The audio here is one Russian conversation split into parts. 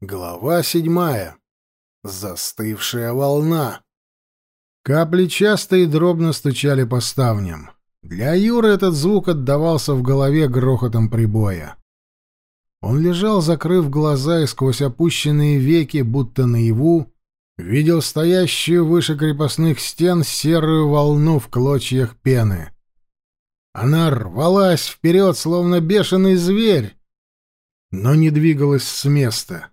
Глава седьмая. Застывшая волна. Капли часто и дробно стучали по ставням. Для Юры этот звук отдавался в голове грохотом прибоя. Он лежал, закрыв глаза, и сквозь опущенные веки, будто наяву, видел стоящую выше крепостных стен серую волну в клочьях пены. Она рвалась вперед, словно бешеный зверь, но не двигалась с места.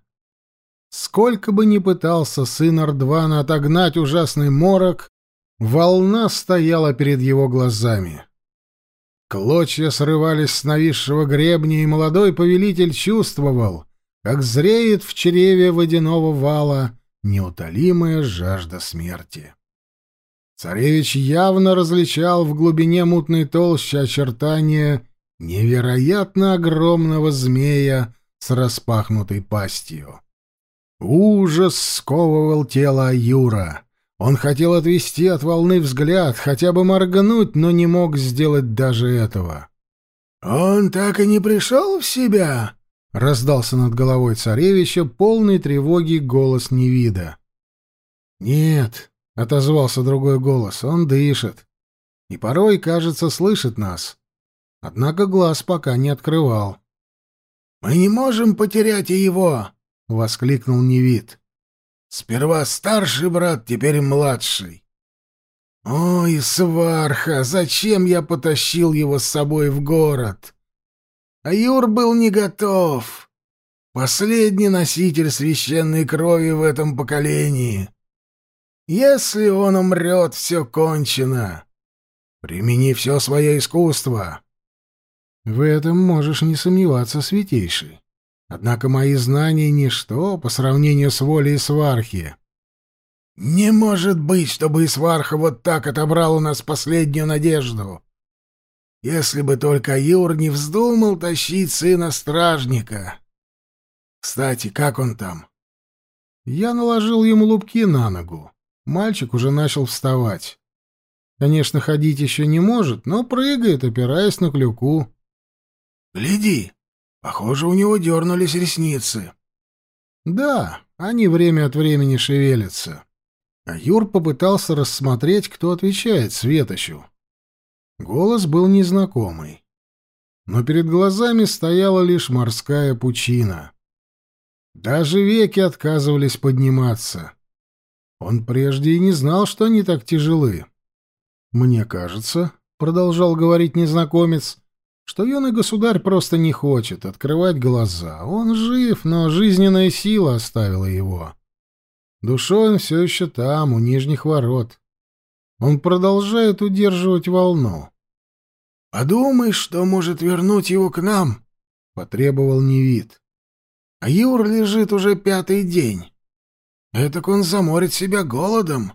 Сколько бы ни пытался сын Ардвана отогнать ужасный морок, волна стояла перед его глазами. Клочья срывались с нависшего гребня, и молодой повелитель чувствовал, как зреет в чреве водяного вала неутолимая жажда смерти. Царевич явно различал в глубине мутной толщи очертания невероятно огромного змея с распахнутой пастью. Ужас сковывал тело Аюра. Он хотел отвести от волны взгляд, хотя бы моргнуть, но не мог сделать даже этого. «Он так и не пришел в себя?» — раздался над головой царевича полный тревоги голос Невида. «Нет», — отозвался другой голос, — «он дышит. И порой, кажется, слышит нас. Однако глаз пока не открывал». «Мы не можем потерять и его!» — воскликнул Невид. «Сперва старший брат, теперь младший. Ой, сварха, зачем я потащил его с собой в город? А Юр был не готов. Последний носитель священной крови в этом поколении. Если он умрет, все кончено. Примени все свое искусство». «В этом можешь не сомневаться, святейший. Однако мои знания — ничто по сравнению с волей Свархи. «Не может быть, чтобы Сварха вот так отобрал у нас последнюю надежду. Если бы только Юр не вздумал тащить сына стражника. Кстати, как он там?» Я наложил ему лупки на ногу. Мальчик уже начал вставать. Конечно, ходить еще не может, но прыгает, опираясь на клюку. «Гляди!» Похоже, у него дернулись ресницы. Да, они время от времени шевелятся. А Юр попытался рассмотреть, кто отвечает Светочу. Голос был незнакомый. Но перед глазами стояла лишь морская пучина. Даже веки отказывались подниматься. Он прежде и не знал, что они так тяжелы. «Мне кажется», — продолжал говорить незнакомец, что юный государь просто не хочет открывать глаза. Он жив, но жизненная сила оставила его. Душой он все еще там, у нижних ворот. Он продолжает удерживать волну. «Подумай, что может вернуть его к нам», — потребовал Невид. «А Юр лежит уже пятый день. Этак он заморит себя голодом.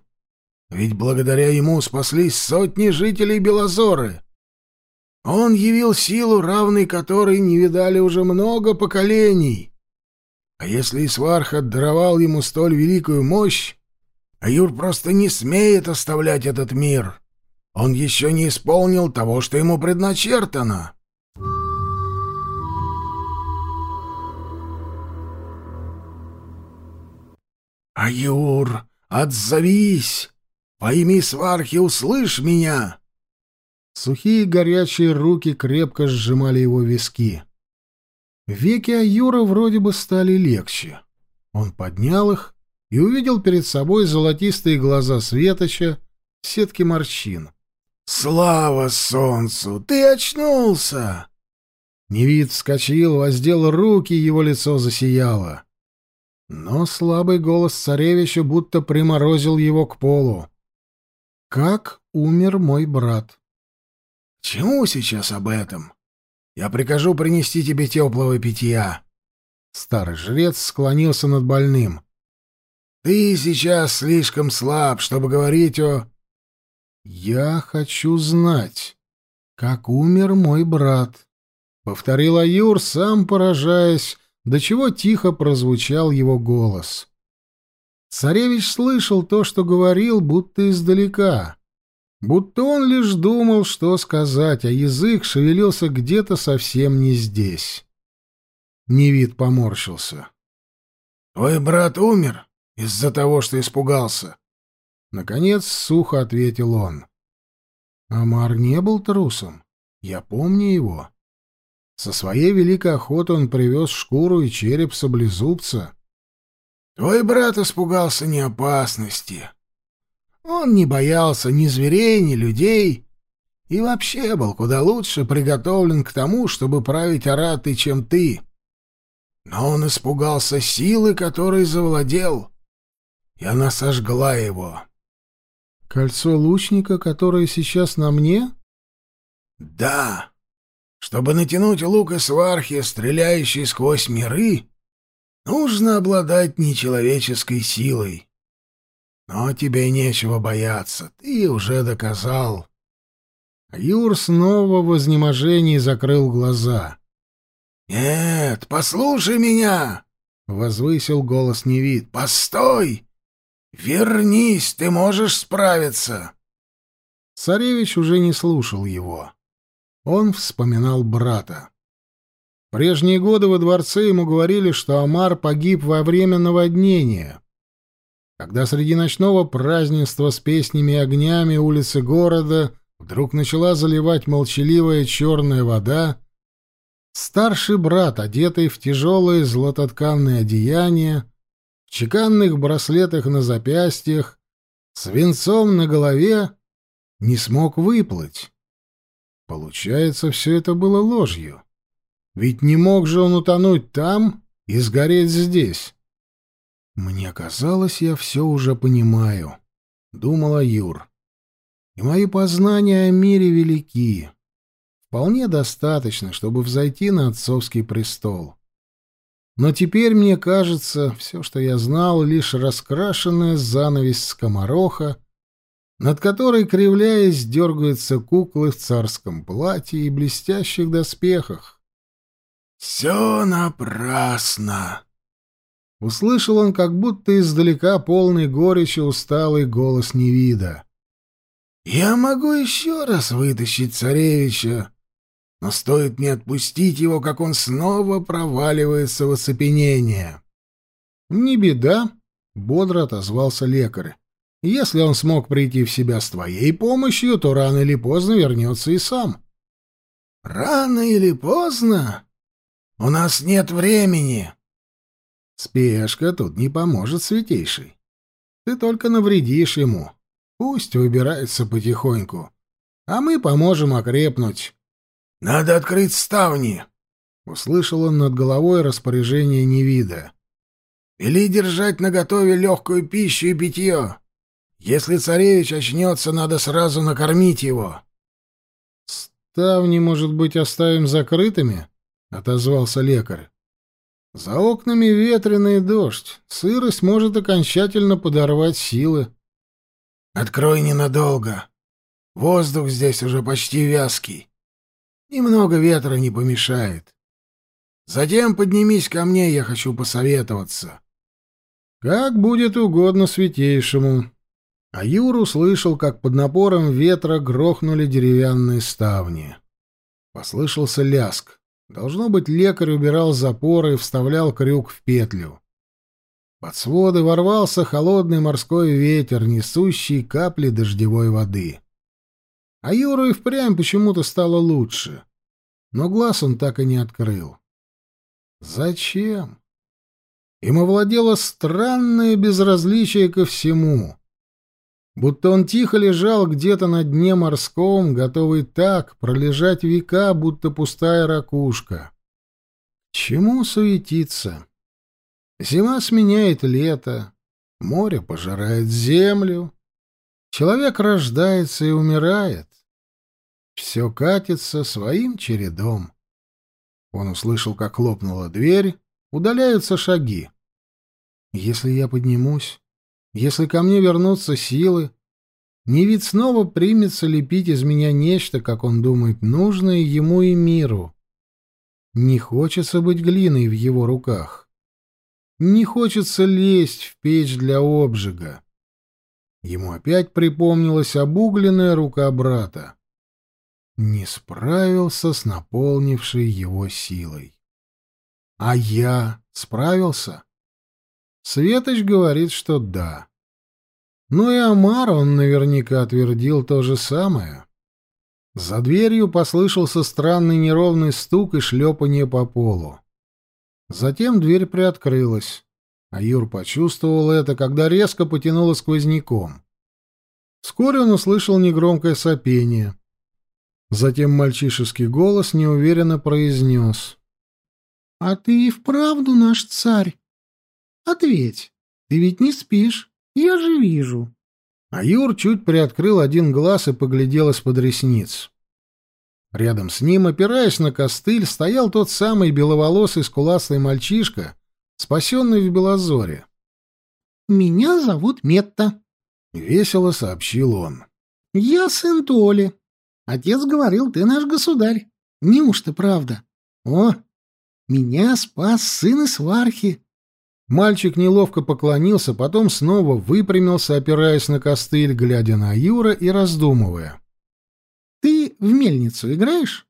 Ведь благодаря ему спаслись сотни жителей Белозоры». Он явил силу, равной которой не видали уже много поколений. А если Исварх отдаровал ему столь великую мощь, Аюр просто не смеет оставлять этот мир. Он еще не исполнил того, что ему предначертано. «Аюр, отзовись! Пойми, свархи, услышь меня!» Сухие горячие руки крепко сжимали его виски. Веки Аюра вроде бы стали легче. Он поднял их и увидел перед собой золотистые глаза Светоча в сетке морщин. «Слава солнцу! Ты очнулся!» Невид вскочил, воздел руки, его лицо засияло. Но слабый голос царевича будто приморозил его к полу. «Как умер мой брат?» «Чему сейчас об этом? Я прикажу принести тебе теплого питья». Старый жрец склонился над больным. «Ты сейчас слишком слаб, чтобы говорить о...» «Я хочу знать, как умер мой брат», — повторил Аюр, сам поражаясь, до чего тихо прозвучал его голос. Царевич слышал то, что говорил, будто издалека будто он лишь думал, что сказать, а язык шевелился где-то совсем не здесь. Невид поморщился. Твой брат умер из-за того, что испугался. Наконец сухо ответил он. Амар не был трусом. Я помню его. Со своей великой охоты он привез шкуру и череп саблезубца. Твой брат испугался не опасности. Он не боялся ни зверей, ни людей, и вообще был куда лучше приготовлен к тому, чтобы править Аратой, чем ты. Но он испугался силы, которой завладел, и она сожгла его. Кольцо лучника, которое сейчас на мне? Да. Чтобы натянуть лук и свархи, стреляющий сквозь миры, нужно обладать нечеловеческой силой. Но тебе нечего бояться, ты уже доказал. Юр снова в изнеможении закрыл глаза. «Нет, послушай меня!» — возвысил голос Невид. «Постой! Вернись, ты можешь справиться!» Царевич уже не слушал его. Он вспоминал брата. Прежние годы во дворце ему говорили, что Амар погиб во время наводнения. Когда среди ночного празднества с песнями и огнями улицы города вдруг начала заливать молчаливая черная вода, старший брат, одетый в тяжелые златотканные одеяния, в чеканных браслетах на запястьях, с венцом на голове, не смог выплыть. Получается, все это было ложью. Ведь не мог же он утонуть там и сгореть здесь. Мне казалось, я все уже понимаю, — думала Юр и мои познания о мире велики. Вполне достаточно, чтобы взойти на отцовский престол. Но теперь мне кажется, все, что я знал, лишь раскрашенная занавесь скомороха, над которой, кривляясь, дергаются куклы в царском платье и блестящих доспехах. «Все напрасно!» Услышал он, как будто издалека полный горечи усталый голос Невида. Я могу еще раз вытащить царевича, но стоит мне отпустить его, как он снова проваливается в оцепенение. — Не беда, — бодро отозвался лекарь. — Если он смог прийти в себя с твоей помощью, то рано или поздно вернется и сам. — Рано или поздно? У нас нет времени. — Спешка тут не поможет, святейший. Ты только навредишь ему. Пусть выбирается потихоньку, а мы поможем окрепнуть. — Надо открыть ставни! — услышал он над головой распоряжение Невида. — Или держать наготове легкую пищу и питье. Если царевич очнется, надо сразу накормить его. — Ставни, может быть, оставим закрытыми? — отозвался лекарь. — За окнами ветреный дождь. Сырость может окончательно подорвать силы. Открой ненадолго. Воздух здесь уже почти вязкий. Немного ветра не помешает. Затем поднимись ко мне, я хочу посоветоваться. Как будет угодно святейшему. А Юр услышал, как под напором ветра грохнули деревянные ставни. Послышался ляск. Должно быть, лекарь убирал запоры и вставлял крюк в петлю. Под своды ворвался холодный морской ветер, несущий капли дождевой воды. А Юру и впрямь почему-то стало лучше. Но глаз он так и не открыл. Зачем? Им овладело странное безразличие ко всему. Будто он тихо лежал где-то на дне морском, готовый так пролежать века, будто пустая ракушка. Чему суетиться? Зима сменяет лето, море пожирает землю, человек рождается и умирает. Все катится своим чередом. Он услышал, как хлопнула дверь, удаляются шаги. Если я поднимусь, если ко мне вернутся силы, не ведь снова примется лепить из меня нечто, как он думает, нужное ему и миру. Не хочется быть глиной в его руках. Не хочется лезть в печь для обжига. Ему опять припомнилась обугленная рука брата. Не справился с наполнившей его силой. А я справился? Светоч говорит, что да. Ну и Амар он наверняка отвердил то же самое. За дверью послышался странный неровный стук и шлепанье по полу. Затем дверь приоткрылась, а Юр почувствовал это, когда резко потянуло сквозняком. Вскоре он услышал негромкое сопение. Затем мальчишеский голос неуверенно произнес. «А ты и вправду наш царь? Ответь, ты ведь не спишь, я же вижу». А Юр чуть приоткрыл один глаз и поглядел из-под ресниц. Рядом с ним, опираясь на костыль, стоял тот самый беловолосый скуластый мальчишка, спасенный в Белозоре. «Меня зовут Метта», — весело сообщил он. «Я сын Толи. Отец говорил, ты наш государь. Неужто правда? О, меня спас сын Свархи. Мальчик неловко поклонился, потом снова выпрямился, опираясь на костыль, глядя на Юра и раздумывая. «Ты в мельницу играешь?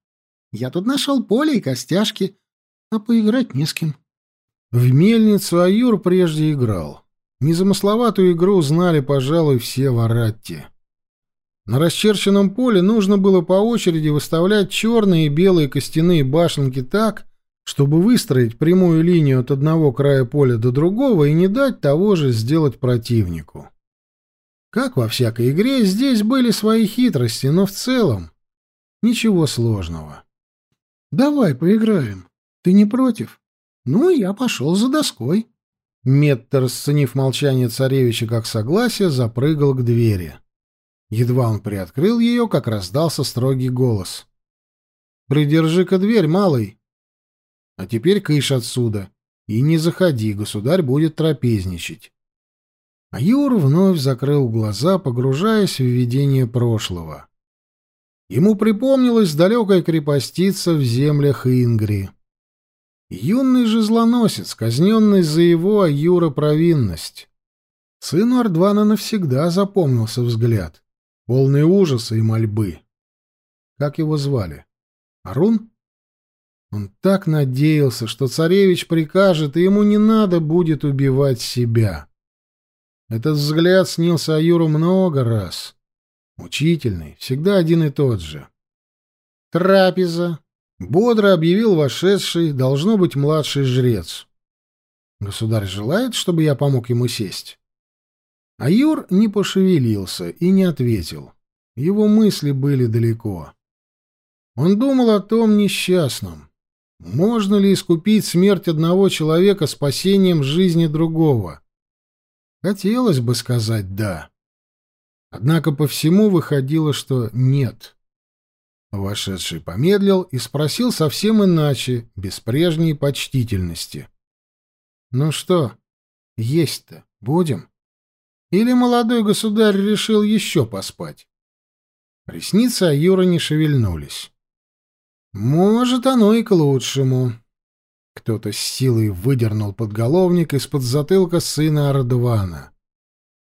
Я тут нашел поле и костяшки, а поиграть не с кем». В мельницу Аюр прежде играл. Незамысловатую игру знали, пожалуй, все в Аратте. На расчерченном поле нужно было по очереди выставлять черные и белые костяные башенки так, чтобы выстроить прямую линию от одного края поля до другого и не дать того же сделать противнику. Как во всякой игре, здесь были свои хитрости, но в целом ничего сложного. «Давай поиграем. Ты не против?» «Ну, я пошел за доской». Меттер, расценив молчание царевича как согласие, запрыгал к двери. Едва он приоткрыл ее, как раздался строгий голос. «Придержи-ка дверь, малый!» А теперь кыш отсюда. И не заходи, государь будет трапезничать. А Юр вновь закрыл глаза, погружаясь в видение прошлого. Ему припомнилась далекая крепостица в землях Ингри. Юный же злоносец, казненный за его Аюра провинность. Сыну Ардвана навсегда запомнился взгляд, полный ужаса и мольбы. Как его звали? Арун? Он так надеялся, что царевич прикажет, и ему не надо будет убивать себя. Этот взгляд снился Аюру много раз. Мучительный, всегда один и тот же. «Трапеза!» — бодро объявил вошедший, должно быть, младший жрец. «Государь желает, чтобы я помог ему сесть?» Аюр не пошевелился и не ответил. Его мысли были далеко. Он думал о том несчастном, можно ли искупить смерть одного человека спасением жизни другого? Хотелось бы сказать «да». Однако по всему выходило, что нет. Вошедший помедлил и спросил совсем иначе, без прежней почтительности. «Ну что, есть-то будем? Или молодой государь решил еще поспать?» Ресницы Аюра не шевельнулись. Может, оно и к лучшему. Кто-то с силой выдернул подголовник из-под затылка сына Ардвана.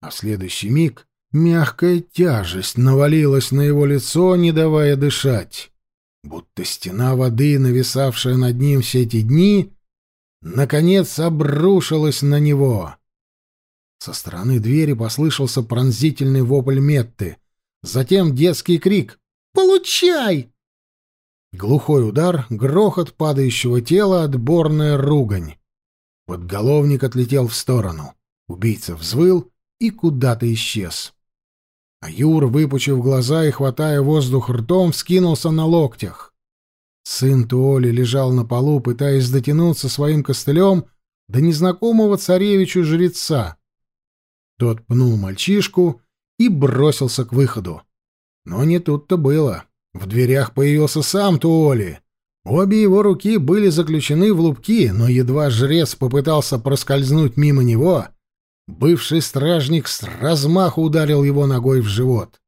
А в следующий миг мягкая тяжесть навалилась на его лицо, не давая дышать. Будто стена воды, нависавшая над ним все эти дни, наконец обрушилась на него. Со стороны двери послышался пронзительный вопль Метты. Затем детский крик «Получай!» Глухой удар, грохот падающего тела, отборная ругань. Подголовник отлетел в сторону. Убийца взвыл и куда-то исчез. А Юр, выпучив глаза и хватая воздух ртом, вскинулся на локтях. Сын Туоли лежал на полу, пытаясь дотянуться своим костылем до незнакомого царевичу жреца. Тот пнул мальчишку и бросился к выходу. Но не тут-то было. В дверях появился сам Туоли. Обе его руки были заключены в лупки, но едва жрец попытался проскользнуть мимо него, бывший стражник с размаху ударил его ногой в живот.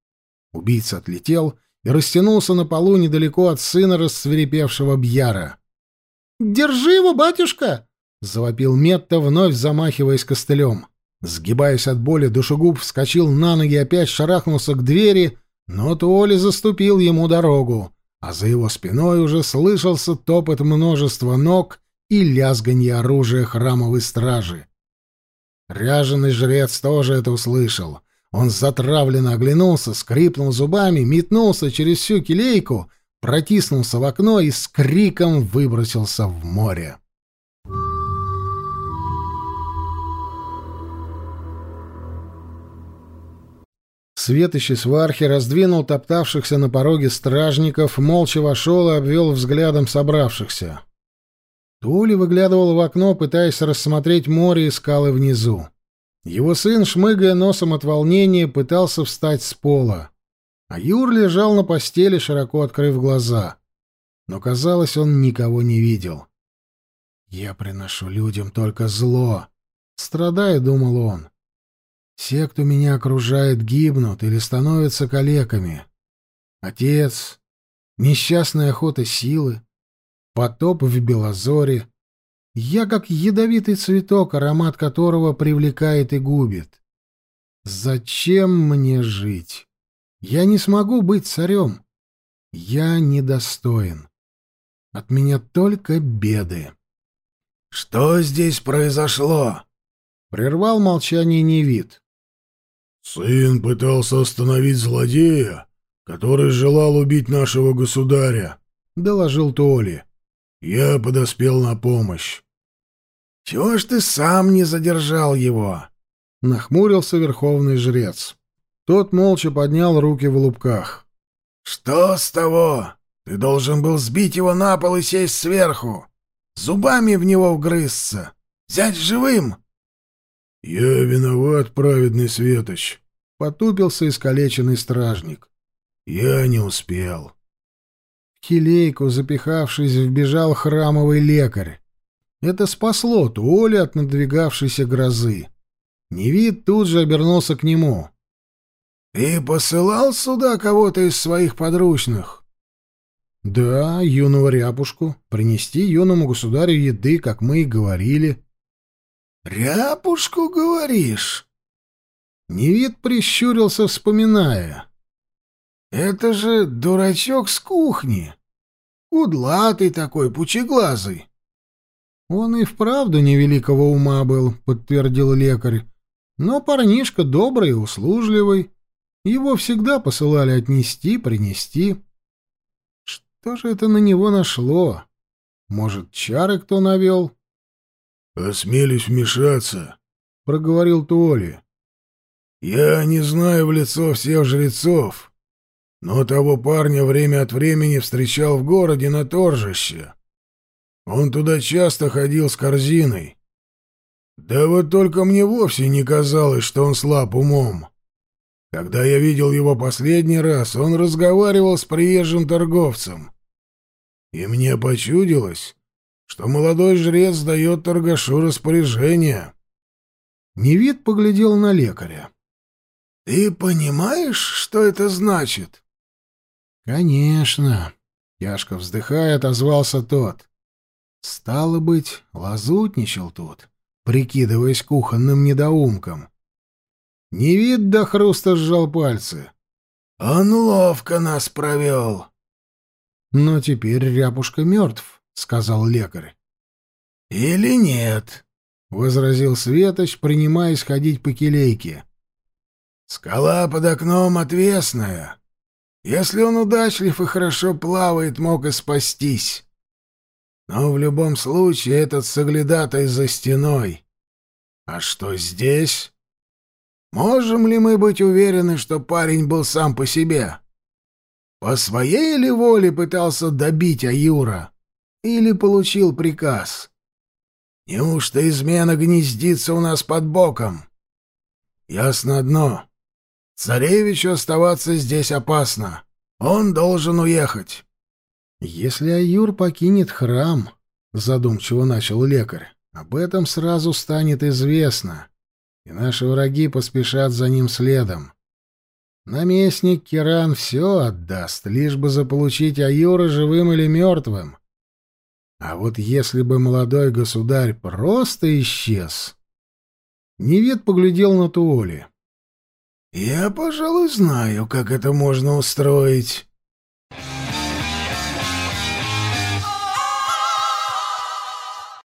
Убийца отлетел и растянулся на полу недалеко от сына рассверепевшего Бьяра. «Держи его, батюшка!» — завопил Метта, вновь замахиваясь костылем. Сгибаясь от боли, душегуб вскочил на ноги и опять шарахнулся к двери, но Туоли заступил ему дорогу, а за его спиной уже слышался топот множества ног и лязганье оружия храмовой стражи. Ряженый жрец тоже это услышал. Он затравленно оглянулся, скрипнул зубами, метнулся через всю келейку, протиснулся в окно и с криком выбросился в море. Светочи свархи раздвинул топтавшихся на пороге стражников, молча вошел и обвел взглядом собравшихся. Тули выглядывал в окно, пытаясь рассмотреть море и скалы внизу. Его сын, шмыгая носом от волнения, пытался встать с пола. А Юр лежал на постели, широко открыв глаза. Но, казалось, он никого не видел. «Я приношу людям только зло», — страдая, думал он. Все, кто меня окружает, гибнут или становятся калеками. Отец, несчастная охота силы, потоп в Белозоре. Я как ядовитый цветок, аромат которого привлекает и губит. Зачем мне жить? Я не смогу быть царем. Я недостоин. От меня только беды. — Что здесь произошло? — прервал молчание Невид. Сын пытался остановить злодея, который желал убить нашего государя, — доложил Толи. Я подоспел на помощь. — Чего ж ты сам не задержал его? — нахмурился верховный жрец. Тот молча поднял руки в лупках. — Что с того? Ты должен был сбить его на пол и сесть сверху. Зубами в него вгрызться. Взять живым. «Я виноват, праведный Светоч», — потупился искалеченный стражник. «Я не успел». В келейку, запихавшись, вбежал храмовый лекарь. Это спасло Туоли от надвигавшейся грозы. Невид тут же обернулся к нему. «Ты посылал сюда кого-то из своих подручных?» «Да, юного ряпушку. Принести юному государю еды, как мы и говорили». «Ряпушку, говоришь?» Невид прищурился, вспоминая. «Это же дурачок с кухни. Кудлатый такой, пучеглазый». «Он и вправду невеликого ума был», — подтвердил лекарь. «Но парнишка добрый и услужливый. Его всегда посылали отнести, принести. Что же это на него нашло? Может, чары кто навел?» «Осмелюсь вмешаться», — проговорил Туоли. «Я не знаю в лицо всех жрецов, но того парня время от времени встречал в городе на торжище. Он туда часто ходил с корзиной. Да вот только мне вовсе не казалось, что он слаб умом. Когда я видел его последний раз, он разговаривал с приезжим торговцем. И мне почудилось, что молодой жрец дает торгашу распоряжение. Невид поглядел на лекаря. — Ты понимаешь, что это значит? — Конечно, — тяжко вздыхая, отозвался тот. Стало быть, лазутничал тут, прикидываясь кухонным недоумком. Невид до хруста сжал пальцы. — Он ловко нас провел. Но теперь ряпушка мертв. — сказал лекарь. «Или нет?» — возразил Светоч, принимаясь ходить по келейке. «Скала под окном отвесная. Если он удачлив и хорошо плавает, мог и спастись. Но в любом случае этот соглядатай за стеной. А что здесь? Можем ли мы быть уверены, что парень был сам по себе? По своей ли воле пытался добить Аюра?» Или получил приказ? Неужто измена гнездится у нас под боком? Ясно одно. Царевичу оставаться здесь опасно. Он должен уехать. Если Аюр покинет храм, задумчиво начал лекарь, об этом сразу станет известно, и наши враги поспешат за ним следом. Наместник Киран все отдаст, лишь бы заполучить Аюра живым или мертвым. А вот если бы молодой государь просто исчез... Невед поглядел на Туоли. «Я, пожалуй, знаю, как это можно устроить»,